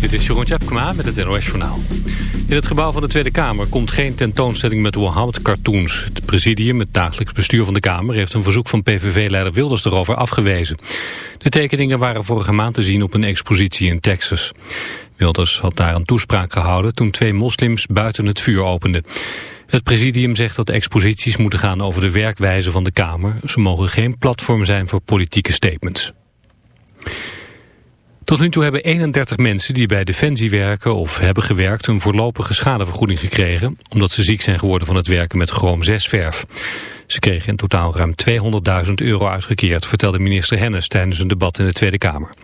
Dit is Jeroen Tjepkema met het NOS Journaal. In het gebouw van de Tweede Kamer komt geen tentoonstelling met Mohammed-cartoons. Het presidium, het dagelijks bestuur van de Kamer... heeft een verzoek van PVV-leider Wilders erover afgewezen. De tekeningen waren vorige maand te zien op een expositie in Texas. Wilders had daar een toespraak gehouden toen twee moslims buiten het vuur openden. Het presidium zegt dat exposities moeten gaan over de werkwijze van de Kamer. Ze mogen geen platform zijn voor politieke statements. Tot nu toe hebben 31 mensen die bij Defensie werken of hebben gewerkt een voorlopige schadevergoeding gekregen omdat ze ziek zijn geworden van het werken met chroom 6 verf. Ze kregen in totaal ruim 200.000 euro uitgekeerd, vertelde minister Hennis tijdens een debat in de Tweede Kamer.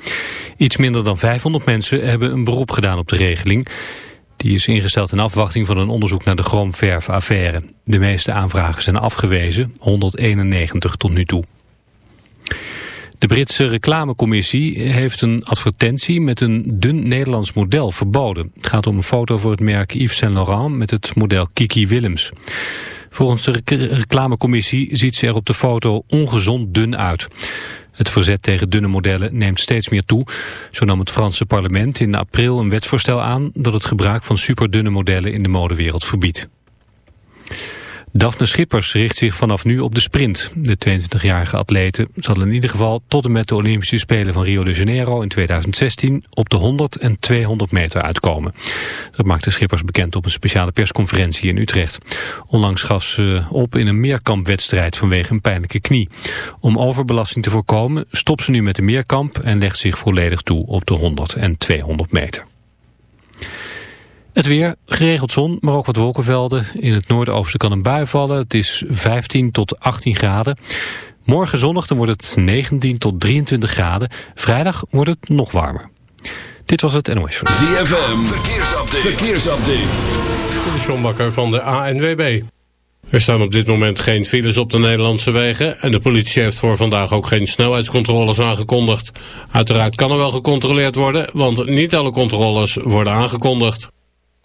Iets minder dan 500 mensen hebben een beroep gedaan op de regeling. Die is ingesteld in afwachting van een onderzoek naar de chroomverf-affaire. De meeste aanvragen zijn afgewezen, 191 tot nu toe. De Britse reclamecommissie heeft een advertentie met een dun Nederlands model verboden. Het gaat om een foto voor het merk Yves Saint Laurent met het model Kiki Willems. Volgens de reclamecommissie ziet ze er op de foto ongezond dun uit. Het verzet tegen dunne modellen neemt steeds meer toe. Zo nam het Franse parlement in april een wetsvoorstel aan... dat het gebruik van superdunne modellen in de modewereld verbiedt. Daphne Schippers richt zich vanaf nu op de sprint. De 22-jarige atlete zal in ieder geval tot en met de Olympische Spelen van Rio de Janeiro in 2016 op de 100 en 200 meter uitkomen. Dat maakte Schippers bekend op een speciale persconferentie in Utrecht. Onlangs gaf ze op in een meerkampwedstrijd vanwege een pijnlijke knie. Om overbelasting te voorkomen stopt ze nu met de meerkamp en legt zich volledig toe op de 100 en 200 meter. Het weer, geregeld zon, maar ook wat wolkenvelden. In het noordoosten kan een bui vallen. Het is 15 tot 18 graden. Morgen zonnig, dan wordt het 19 tot 23 graden. Vrijdag wordt het nog warmer. Dit was het NOS Show. ZFM, verkeersupdate. verkeersupdate. De John Bakker van de ANWB. Er staan op dit moment geen files op de Nederlandse wegen... en de politie heeft voor vandaag ook geen snelheidscontroles aangekondigd. Uiteraard kan er wel gecontroleerd worden... want niet alle controles worden aangekondigd.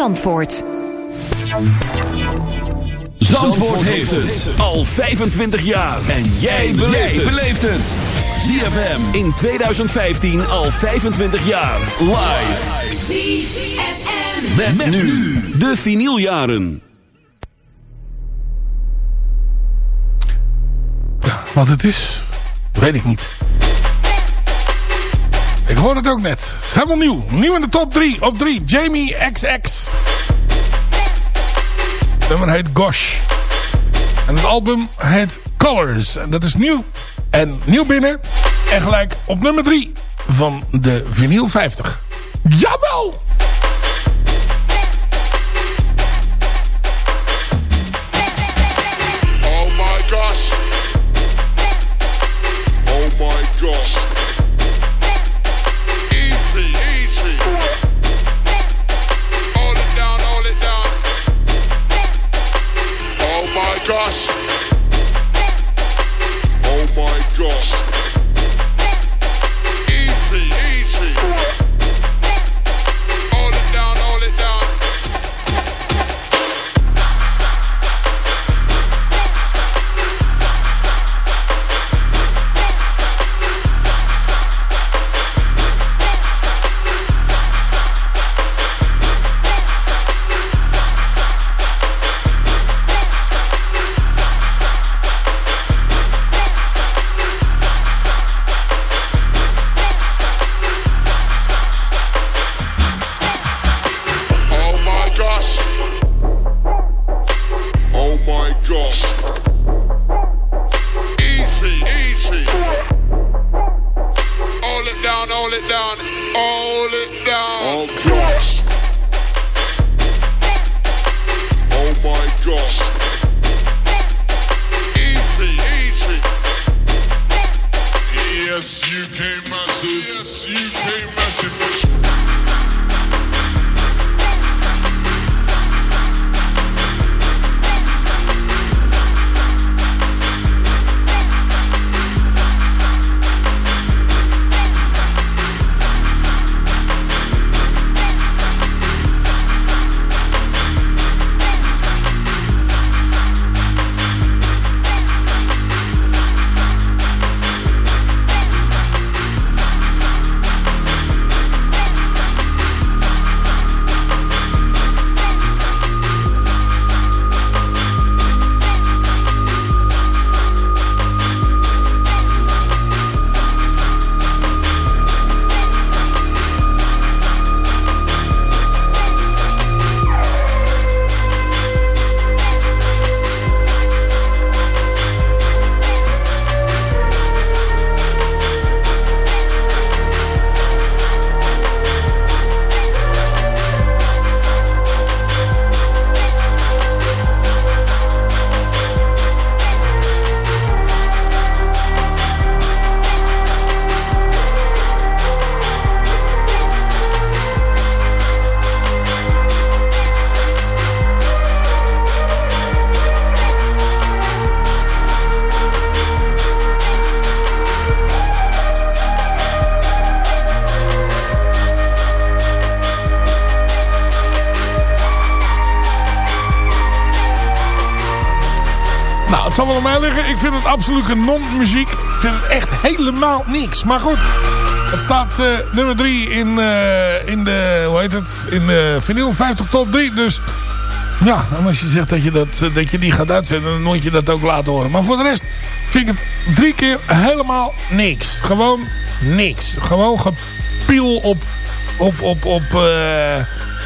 Zandvoort. Zandvoort heeft het al 25 jaar. En jij beleeft het. ZFM in 2015 al 25 jaar. Live. ZFM. Met, met nu de vinyljaren. Wat het is, weet ik niet. Ik hoor het ook net. Het is helemaal nieuw. Nieuw in de top 3. Op 3, Jamie XX. Het nummer heet Gosh. En het album heet Colors. En dat is nieuw. En nieuw binnen. En gelijk op nummer 3 van de vinyl 50. Jawel! Het zal wel aan mij liggen. Ik vind het absoluut een non-muziek. Ik vind het echt helemaal niks. Maar goed, het staat uh, nummer 3 in, uh, in de, hoe heet het, in de vinyl 50 top 3. Dus ja, en als je zegt dat je, dat, dat je die gaat uitzenden, dan moet je dat ook laten horen. Maar voor de rest vind ik het drie keer helemaal niks. Gewoon niks. Gewoon gepiel op, op, op, op, uh,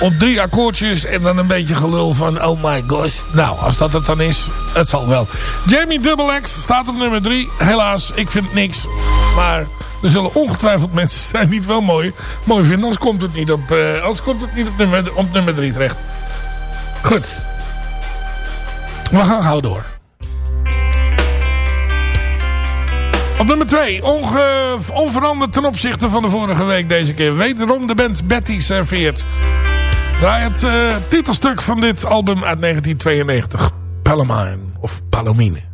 op drie akkoordjes en dan een beetje gelul van oh my gosh. Nou, als dat het dan is, het zal wel. Jamie Double X staat op nummer drie. Helaas, ik vind het niks. Maar er zullen ongetwijfeld mensen zijn die het wel mooi, mooi vinden. Anders komt het niet op, uh, komt het niet op nummer, op nummer drie terecht. Goed. We gaan gauw door. Op nummer 2, onveranderd ten opzichte van de vorige week deze keer. Wederom de band Betty serveert. Draai het uh, titelstuk van dit album uit 1992. Palomine of Palomine.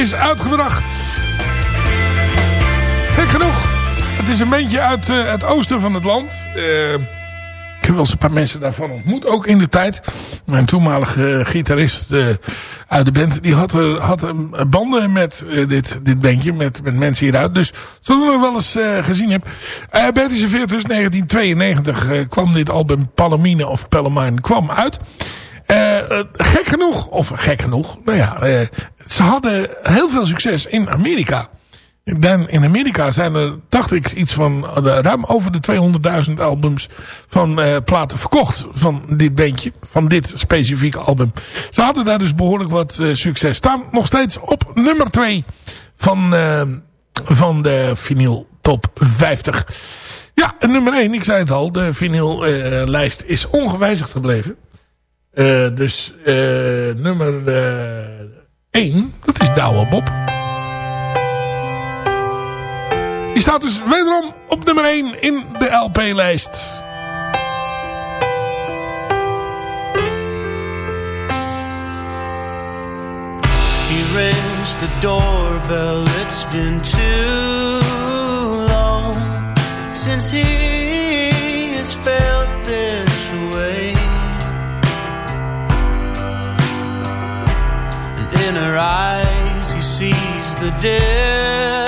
Is uitgebracht. Gek genoeg. Het is een beetje uit uh, het oosten van het land. Uh, ik heb wel eens een paar mensen daarvan ontmoet. Ook in de tijd. Mijn toenmalige gitarist uit de band. Die had, eh, had eh, banden met eh, dit, dit bandje, met, met mensen hieruit. Dus ik nog wel eens eh, gezien heb. Uh, Betty dus 1992 eh, kwam dit album Palomine of Palomine kwam uit. Eh, eh, gek genoeg, of gek genoeg, nou ja, eh, ze hadden heel veel succes in Amerika. Dan in Amerika zijn er, dacht ik, iets van ruim over de 200.000 albums van eh, platen verkocht van dit bandje, van dit specifieke album. Ze hadden daar dus behoorlijk wat succes. Staan nog steeds op nummer 2 van, eh, van de vinyl top 50. Ja, en nummer 1, ik zei het al, de vinyllijst is ongewijzigd gebleven. Eh, dus eh, nummer 1, dat is Douwe Bob. Die staat dus wederom op nummer 1 in de LP-lijst. He rings the doorbell. It's been too long since he has felt this her eyes, he sees the distance,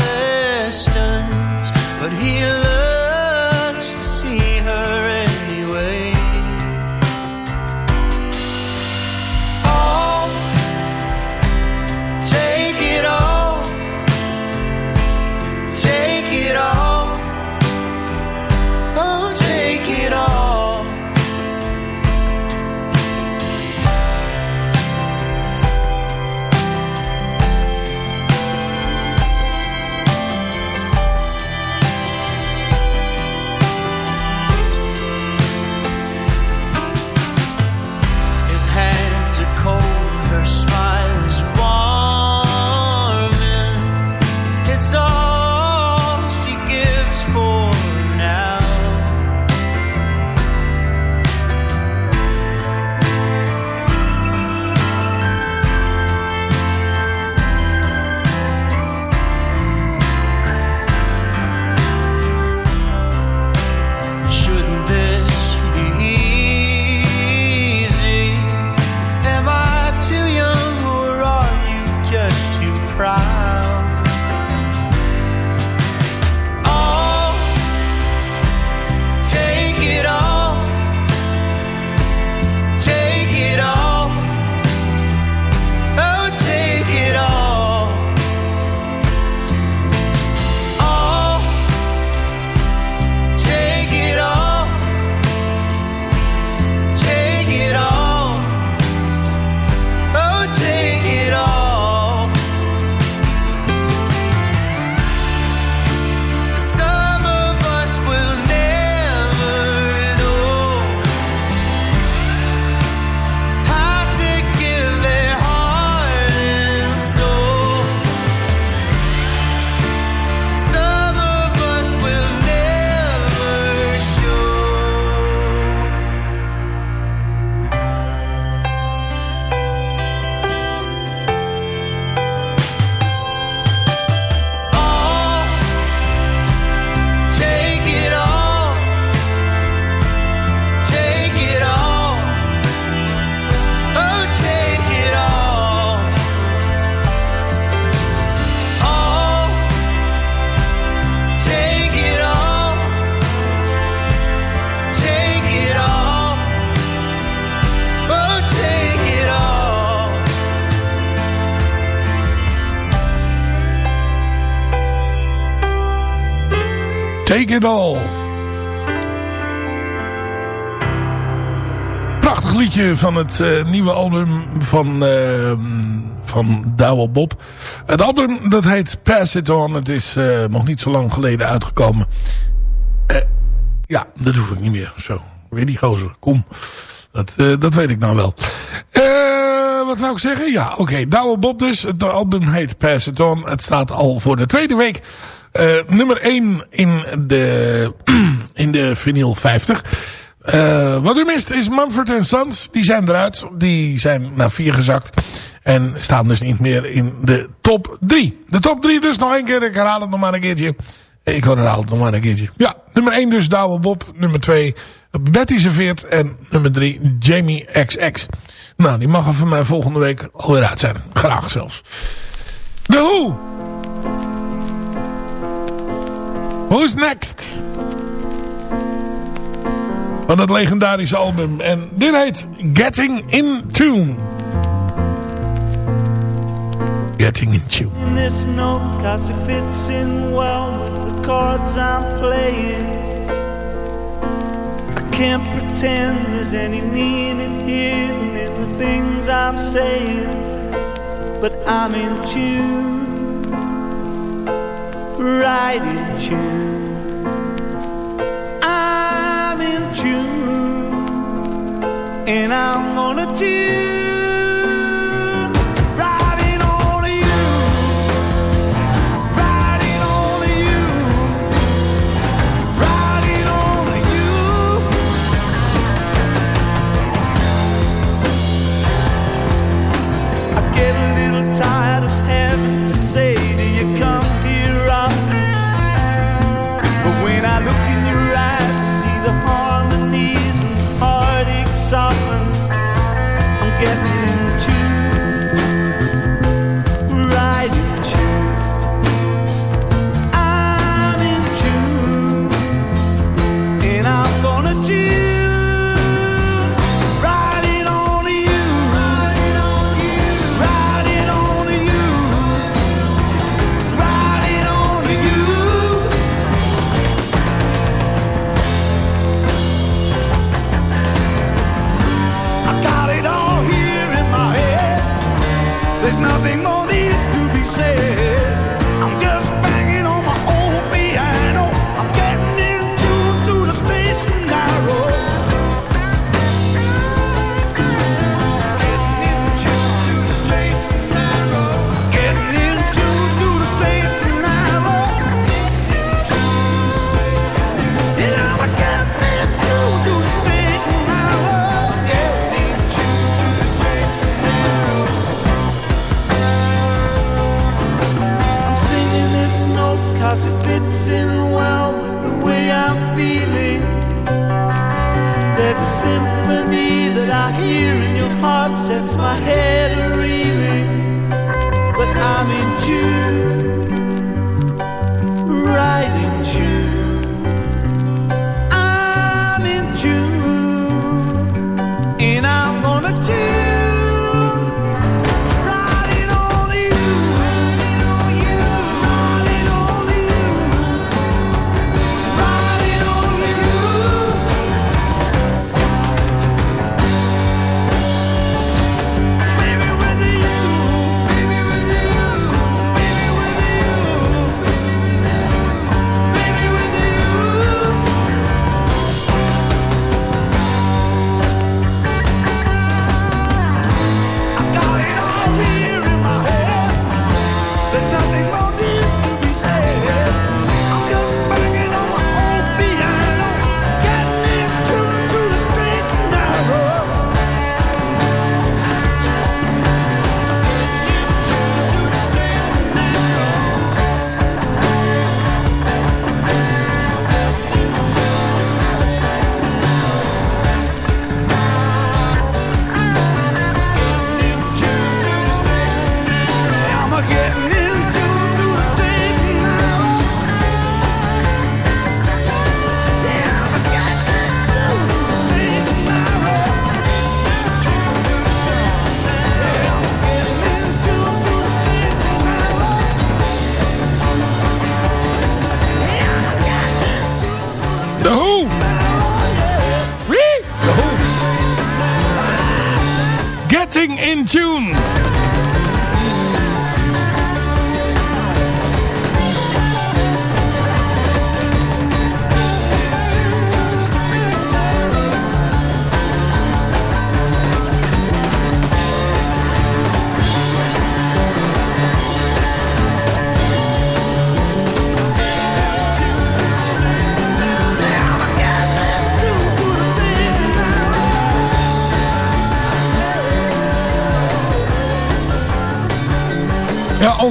It All. Prachtig liedje van het eh, nieuwe album van, eh, van Douwe Bob. Het album dat heet Pass It On. Het is eh, nog niet zo lang geleden uitgekomen. Ja, dat hoef ik niet meer. Zo, weer die gozer. Kom. Dat, dat weet ik nou wel. Wat wou ik zeggen? Ja, oké. Douwe Bob dus. Het album heet Pass It On. Het staat al voor de tweede week eh, nummer 1 in de, in de vinyl 50. Eh, wat u mist is Manfred en Sons. Die zijn eruit. Die zijn naar 4 gezakt. En staan dus niet meer in de top 3. De top 3 dus nog één keer. Ik herhaal het nog maar een keertje. Ik herhaal het nog maar een keertje. Ja, nummer 1 dus Douwe Bob. Nummer 2 Betty Serveert. En nummer 3 Jamie XX. Nou, die mag er van mij volgende week alweer uit zijn. Graag zelfs. De Hoe! Who's Next? Van het legendarische album. En dit heet Getting In Tune. Getting In Tune. In this note, cause it fits in well with the chords I'm playing. I can't pretend there's any meaning hidden in the things I'm saying. But I'm in tune. right in tune. I'm in tune, and I'm gonna tune.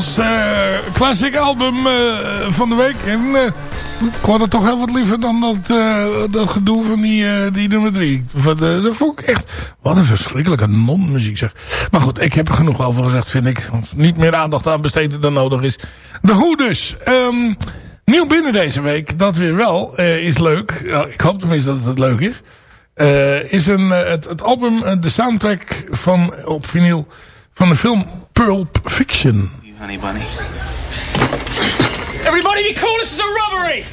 ons uh, eh, classic album eh, van de week. En uh, ik hoorde toch heel wat liever dan dat, dat gedoe van die, die nummer drie. Van, dat vond ik echt... Wat een verschrikkelijke non-muziek zeg. Maar goed, ik heb er genoeg over gezegd, vind ik. Niet meer aandacht aan besteden dan nodig is. De hoe dus. Ehm, nieuw binnen deze week, dat weer wel, is leuk. ik hoop tenminste dat het leuk is. is een, het, het album, de soundtrack van, op vinyl van de film Pulp Fiction. Honey bunny. Everybody be cool, this is a robbery!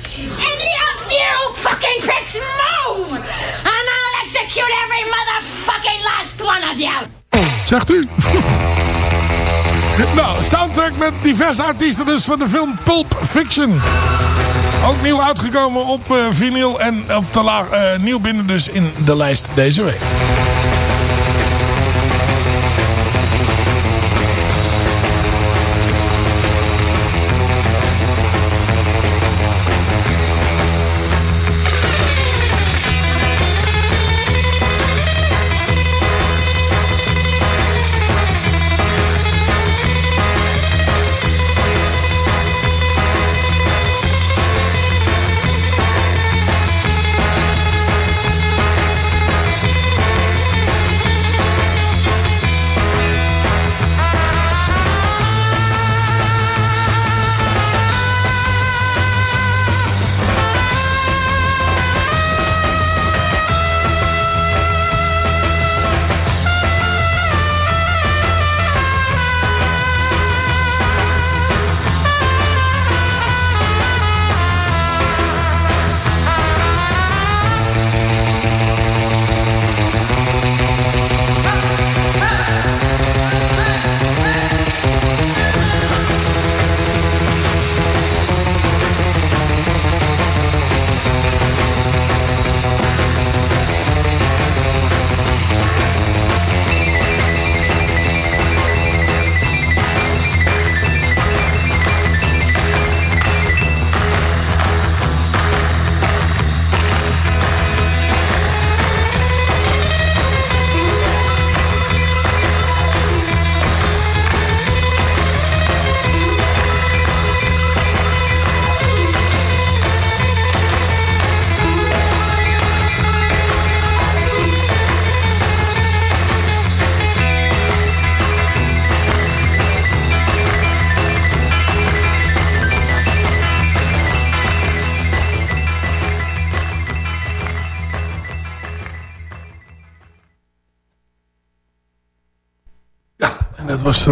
Any of you fucking pricks move! And I'll execute every motherfucking last one of you! Zegt u? nou, soundtrack met diverse artiesten dus van de film Pulp Fiction. Ook nieuw uitgekomen op eh, vinyl en op de laag, eh, nieuw binnen dus in de lijst deze week.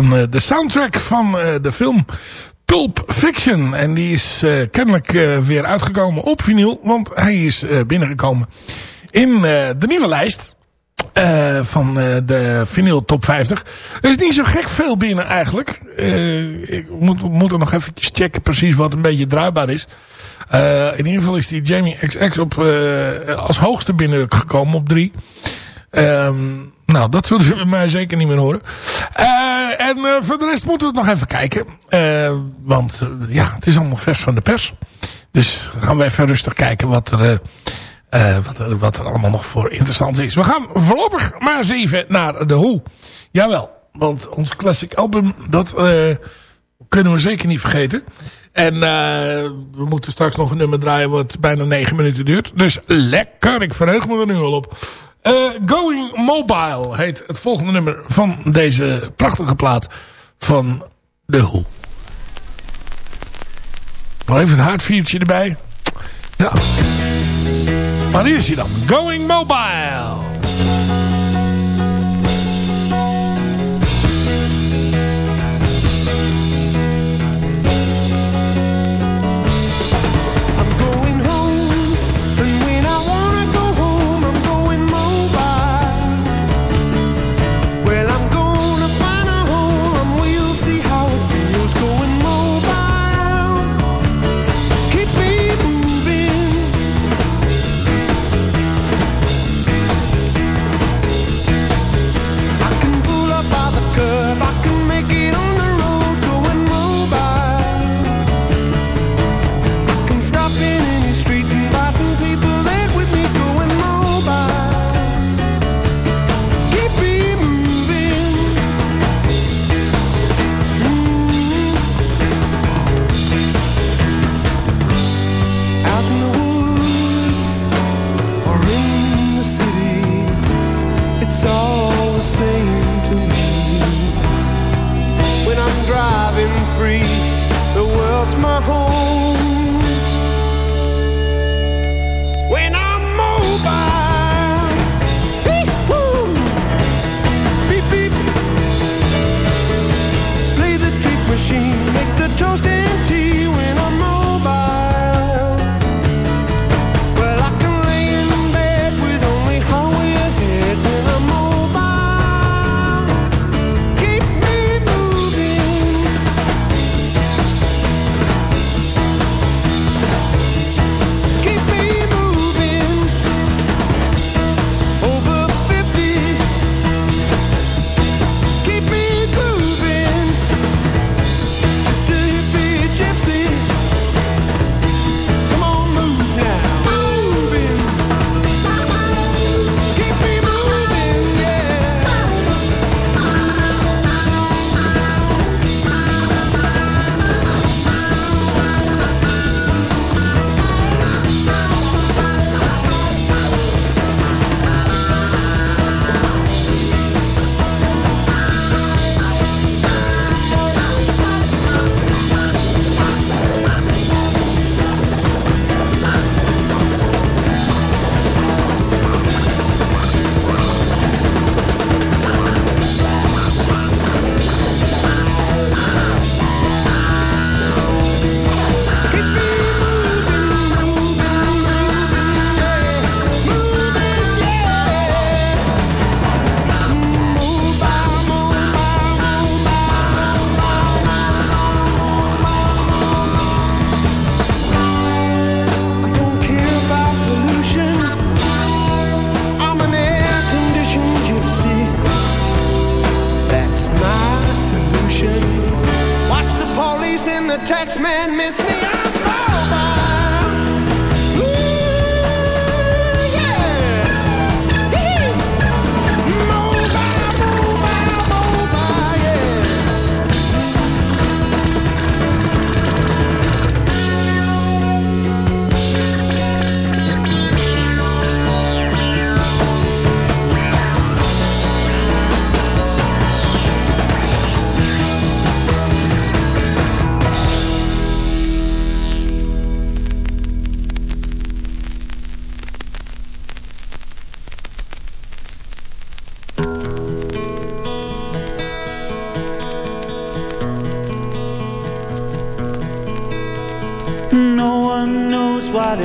Uh, de soundtrack van uh, de film Pulp Fiction. En die is uh, kennelijk weer uitgekomen op vinyl. Want hij is binnengekomen in de nieuwe lijst. van de vinyl top 50. Er is niet zo gek veel binnen eigenlijk. ik moet, moet er nog even checken precies wat een beetje draaibaar is. in ieder geval is die Jamie XX op, als hoogste binnengekomen op 3. Um, nou, dat zullen we mij zeker niet meer horen. Uh, en uh, voor de rest moeten we het nog even kijken. Uh, want ja, het is allemaal vers van de pers. Dus gaan we even rustig kijken wat er, wat, er, wat er allemaal nog voor interessant is. We gaan voorlopig maar eens even naar de hoe. Jawel, want ons classic album, dat kunnen we zeker niet vergeten. En we moeten straks nog een nummer draaien wat bijna negen minuten duurt. Dus lekker, ik verheug me er nu al op. Uh, Going Mobile heet het volgende nummer van deze prachtige plaat van The Who. Nog even het haardviertje erbij. Ja. Maar is hij dan. Going Mobile.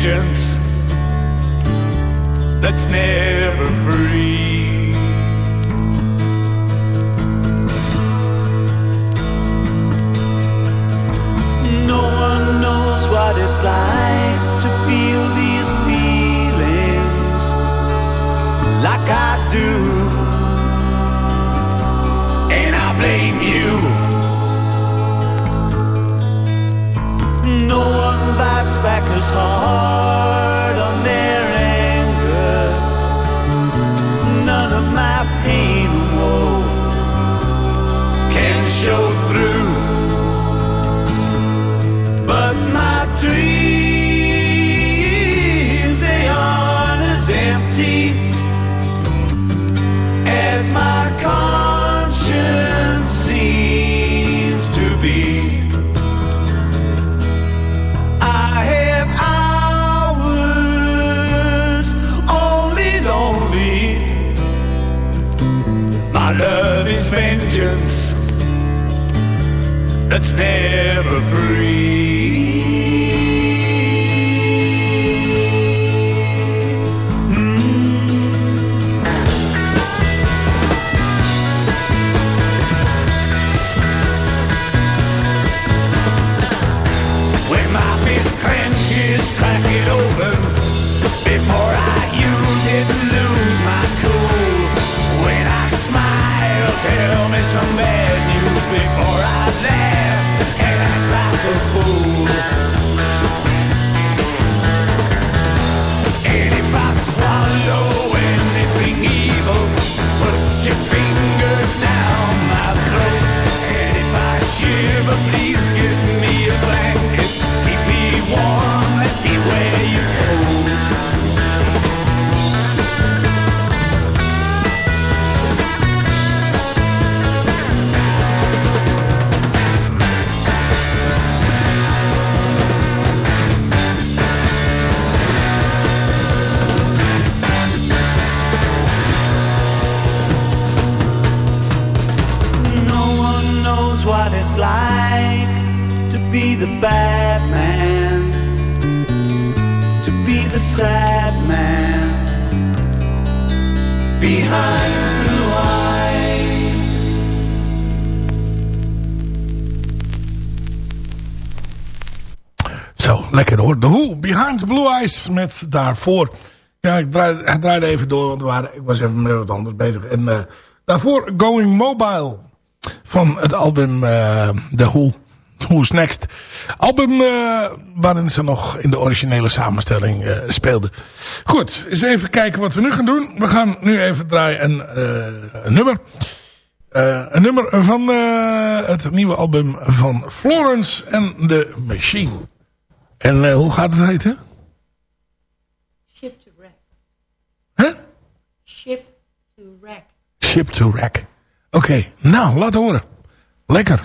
vengeance that's never free. No one knows what it's like. back as hard. To be the sad man behind blue eyes. Zo, lekker hoor. The Who, Behind Blue Eyes met daarvoor. Ja, ik draaide, even door, want ik was even met wat anders bezig. En eh, daarvoor Going Mobile van het album eh The Who. Who's Next. Album eh, waarin ze nog in de originele samenstelling eh, speelden. Goed, eens even kijken wat we nu gaan doen. We gaan nu even draaien een, eh, een nummer. Een nummer van het nieuwe album van Florence and the Machine. En hoe gaat het heten? Ship to wreck. Huh? Ship to wreck. Ship to Wreck. Oké, nou, laat horen. Lekker.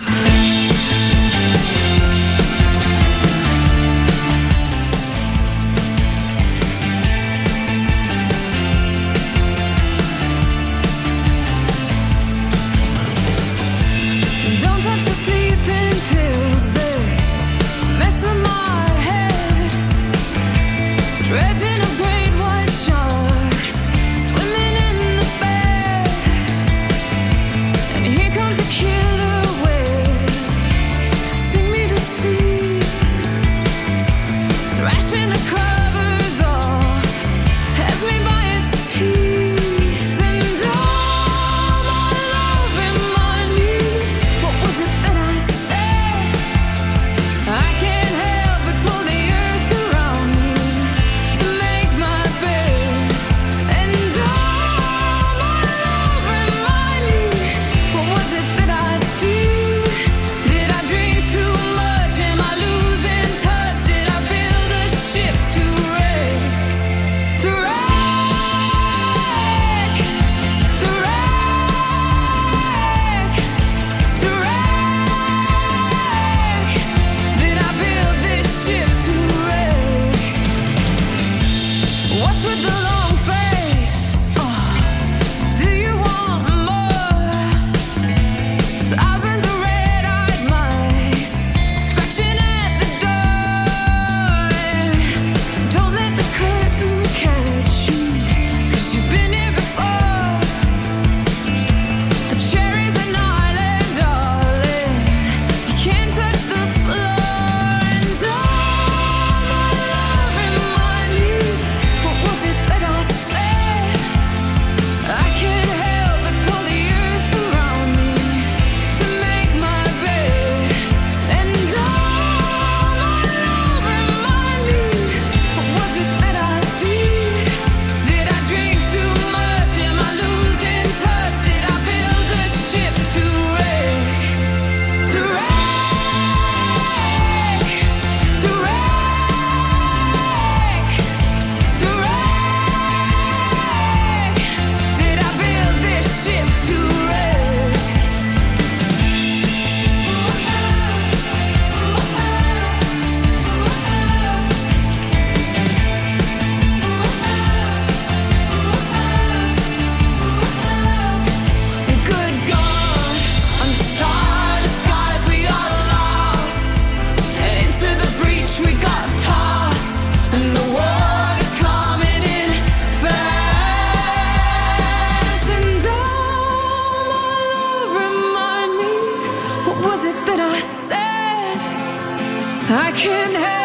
can have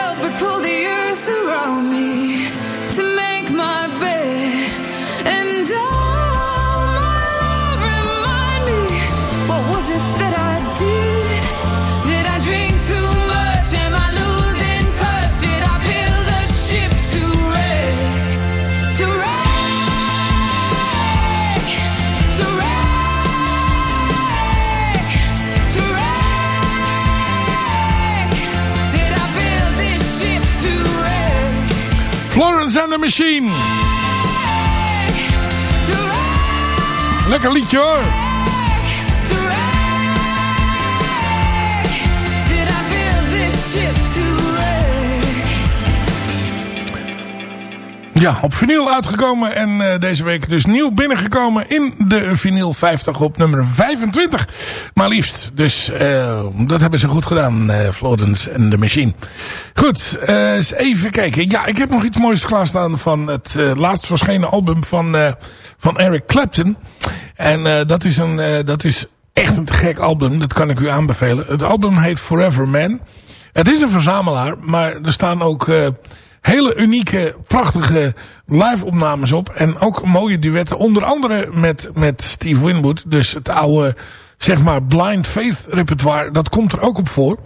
Florence and the Machine. Lekker liedje hoor. Ja, op vinyl uitgekomen en eh, deze week dus nieuw binnengekomen in de vinyl 50 op nummer 25. Maar liefst, dus eh, dat hebben ze goed gedaan, eh, Florence en de Machine. Goed, eens even kijken. Ja, ik heb nog iets moois klaarstaan van het laatst verschenen album van, van Eric Clapton. En dat, is een, dat is echt een te gek album, dat kan ik u aanbevelen. Het album heet Forever Man. Het is een verzamelaar, maar er staan ook... hele unieke, prachtige live-opnames op. En ook mooie duetten. Onder andere met, met Steve Winwood. Dus het oude, zeg maar, Blind Faith repertoire. Dat komt er ook op voor.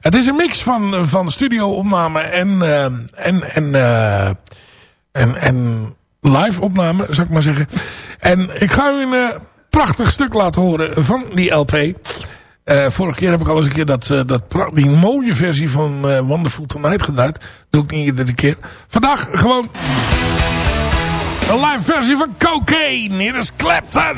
Het is een mix van, van studio-opname en, eh, en, en, eh, en, en live-opname, zou ik maar zeggen. En ik ga u een eh, prachtig stuk laten horen van die LP. Eh, vorige keer heb ik al eens een keer dat, eh, dat die mooie versie van eh, Wonderful Tonight gedraaid. Doe ik niet iedere keer. Vandaag gewoon een live versie van Cocaine. Hier is Clapton.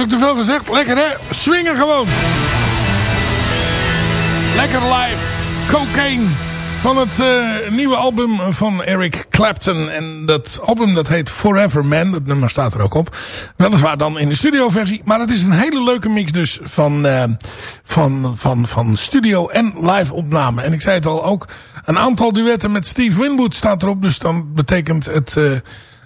Heb ik te veel gezegd? Lekker hè? Swingen gewoon. Lekker live. Cocaine. Van het eh, nieuwe album van Eric Clapton. En dat album dat heet Forever Man. Dat nummer staat er ook op. Weliswaar dan in de studioversie. Maar het is een hele leuke mix dus van, eh, van, van, van studio en live opname. En ik zei het al ook. Een aantal duetten met Steve Winwood staat erop. Dus dan betekent het... eh,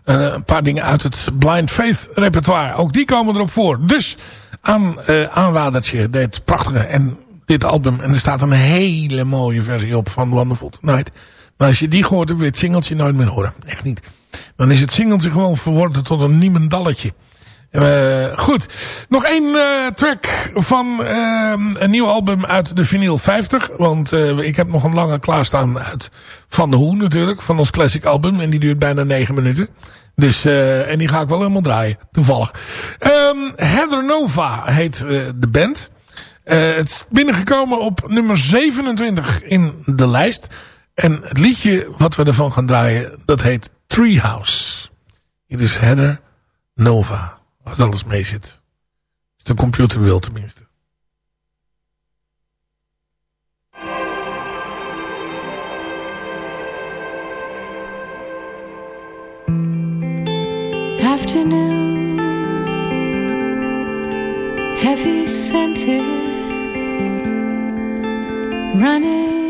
een paar dingen uit het Blind Faith repertoire. Ook die komen erop voor. Dus aan, uh, aanradertje, dit prachtige en dit album. En er staat een hele mooie versie op van Wonderful Tonight. Maar als je die gehoord hebt, wil je het singeltje nooit meer horen. Echt niet. Dan is het singeltje gewoon verworden tot een niemendalletje. Uh, goed. Nog één uh, track van uh, een nieuw album uit de vinyl 50. Want ik heb nog een lange klaarstaan uit Van de Hoe natuurlijk. Van ons classic album. En die duurt bijna 9 minuten. Dus, en die ga ik wel helemaal draaien. Toevallig. Um, Heather Nova heet de band. het is binnengekomen op nummer 27 in de lijst. En het liedje wat we ervan gaan draaien, dat heet Treehouse. Hier is Heather Nova. Als alles mee zit. Als de computer wil tenminste. Afternoon Heavy scented Running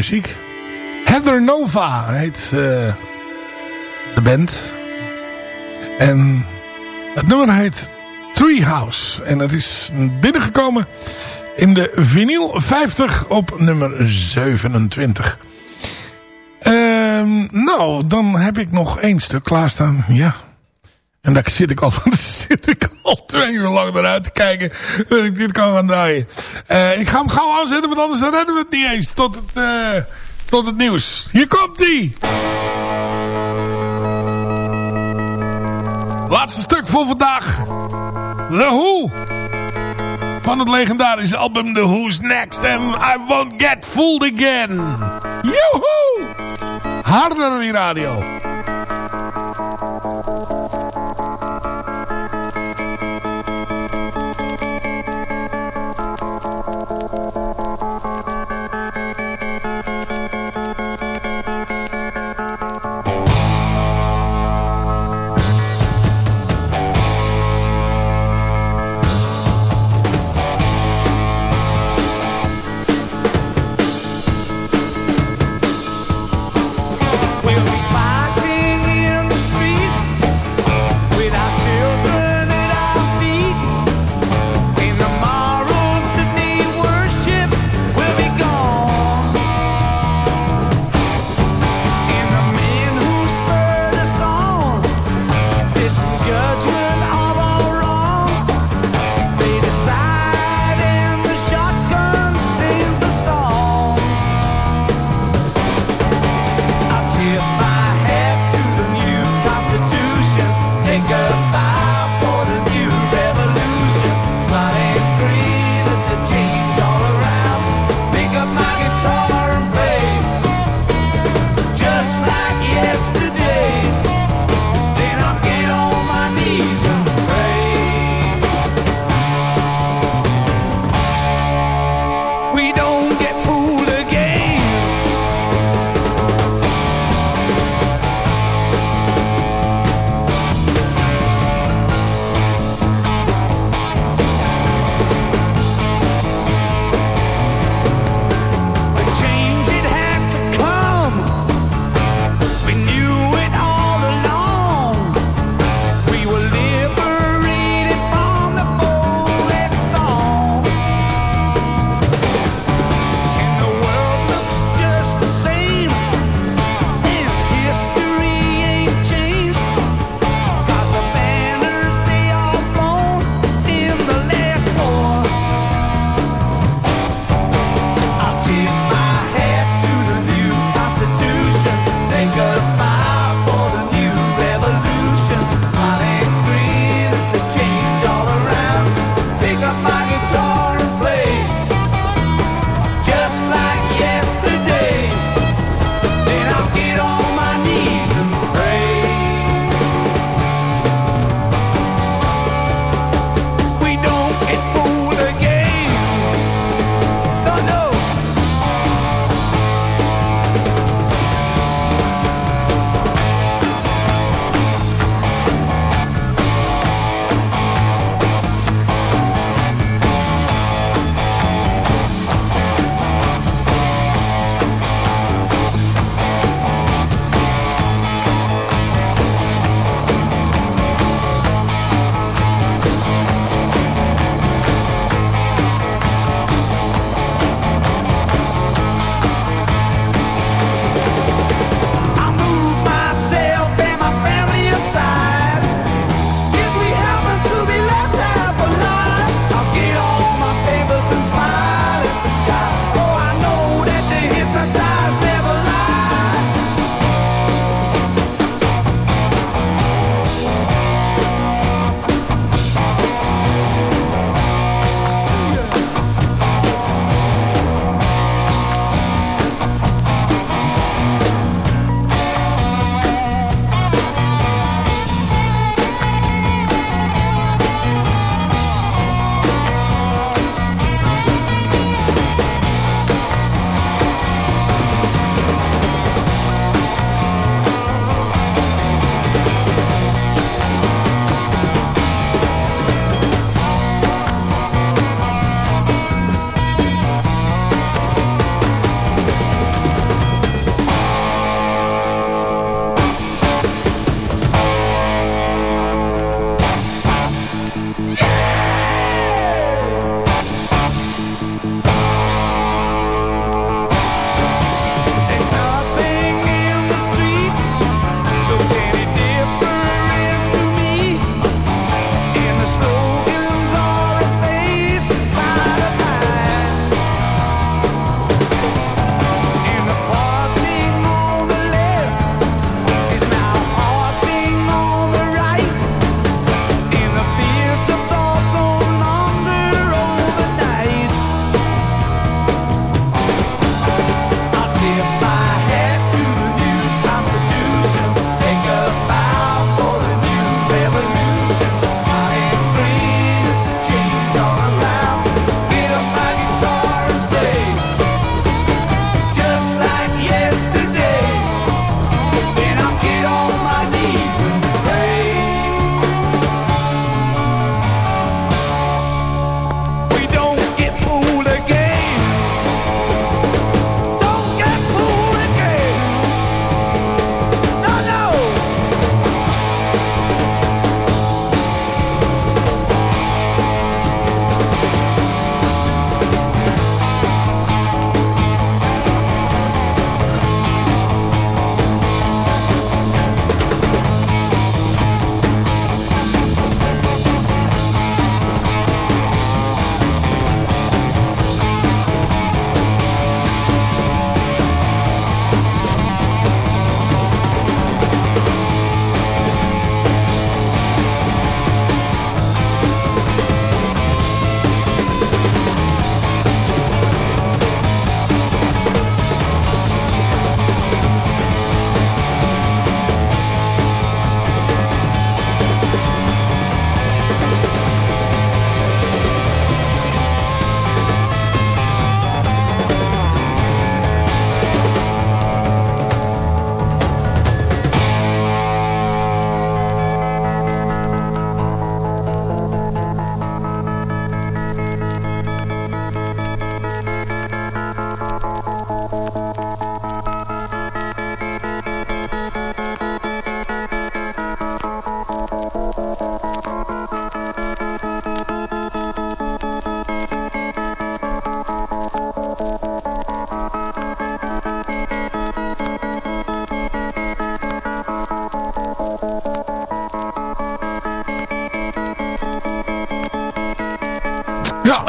muziek. Heather Nova heet eh, de band. En het nummer heet Treehouse. En het is binnengekomen in de vinyl 50 op nummer 27. Ehm, nou, dan heb ik nog één stuk klaarstaan. Ja. En daar zit ik al, daar zit twee uur lang naar uit te kijken dat ik dit kan gaan draaien. Eh, ik ga hem gauw aanzetten, want anders redden we het niet eens tot het, eh, tot het nieuws. Hier komt ie! Laatste stuk voor vandaag. The Who. Van het legendarische album The Who's Next. En I Won't Get Fooled Again. Joehoe! Harder die radio.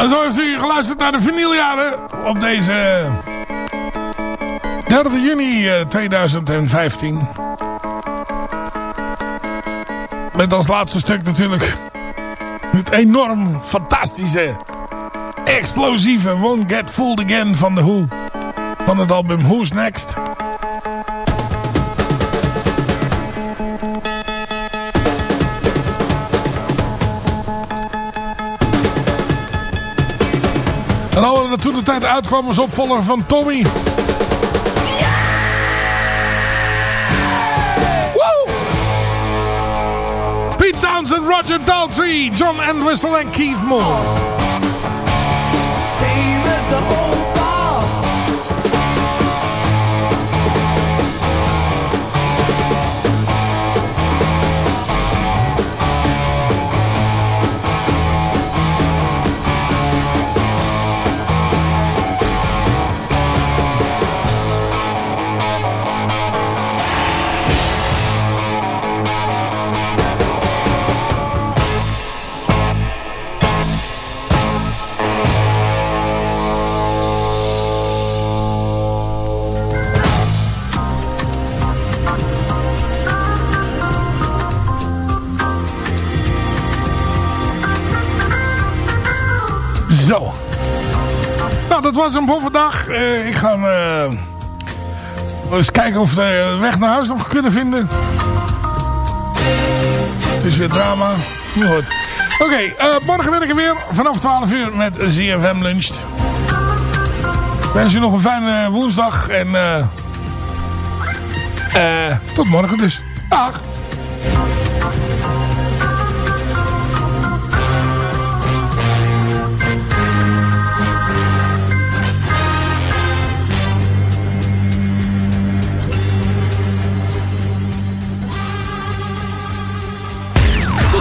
En zo heeft u geluisterd naar de vinyljaren op deze 3 juni eh, 2015. Met als laatste stuk natuurlijk het enorm fantastische, explosieve Won't Get Fooled Again van The Who. Van het album Who's Next. Toen de tijd uitkwam als opvolger van Tommy. Pete Townsend, Roger Daltrey, John Entwistle en Keith Moore. Nou, dat was hem voor vandaag. Eh, ik ga eh, eens kijken of we de weg naar huis nog kunnen vinden. Het is weer drama. Goed. Oké, eh, morgen ben ik er weer vanaf 12 uur met ZFM Lunch. Ik wens u nog een fijne woensdag. En tot morgen dus. Dag.